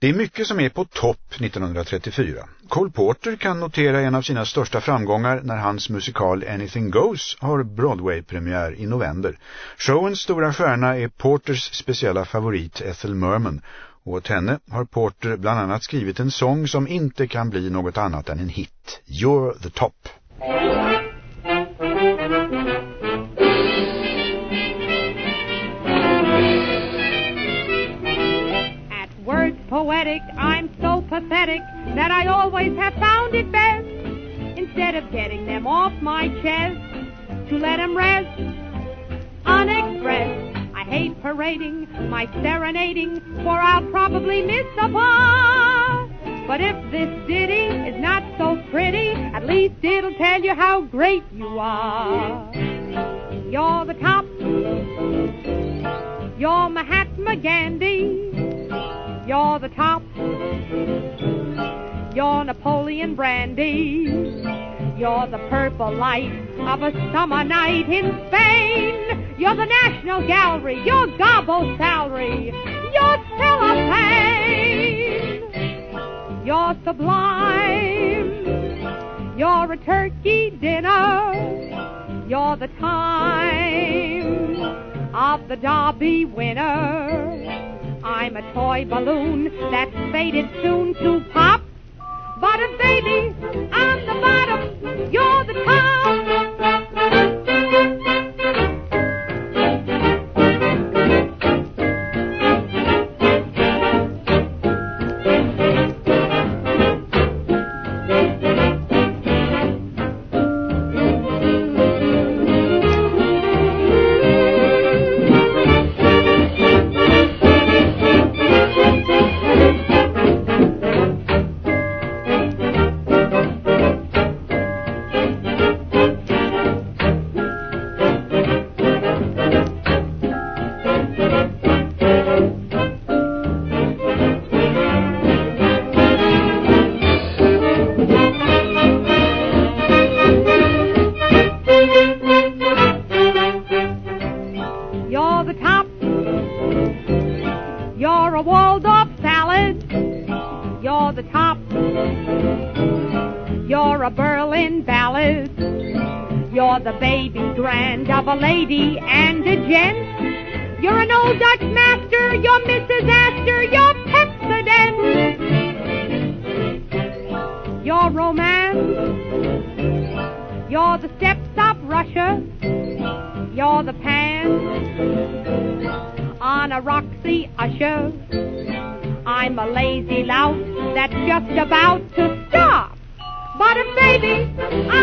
Det är mycket som är på topp 1934. Cole Porter kan notera en av sina största framgångar när hans musikal Anything Goes har Broadway-premiär i november. Showens stora stjärna är Porters speciella favorit Ethel Merman och åt henne har Porter bland annat skrivit en sång som inte kan bli något annat än en hit. You're the top. Poetic, I'm so pathetic that I always have found it best, instead of getting them off my chest, to let them rest unexpressed. I hate parading my serenading, for I'll probably miss a part. But if this ditty is not so pretty, at least it'll tell you how great you are. You're the top. You're Mahatma Gandhi. You're the top. You're Napoleon Brandy. You're the purple light of a summer night in Spain. You're the National Gallery. You're Garbo salary. You're cellophane. You're sublime. You're a turkey dinner. You're the time of the Derby winner. I'm a toy balloon that's faded soon to pop. But a baby, I'm the bottom, you're a Berlin ballad. you're the baby grand of a lady and a gent. You're an old Dutch master, you're Mrs. Astor, you're Pepsodent. You're romance, you're the steppes of Russia, you're the pan on a Roxy Usher. I'm a lazy lout that's just about to stop. But if baby,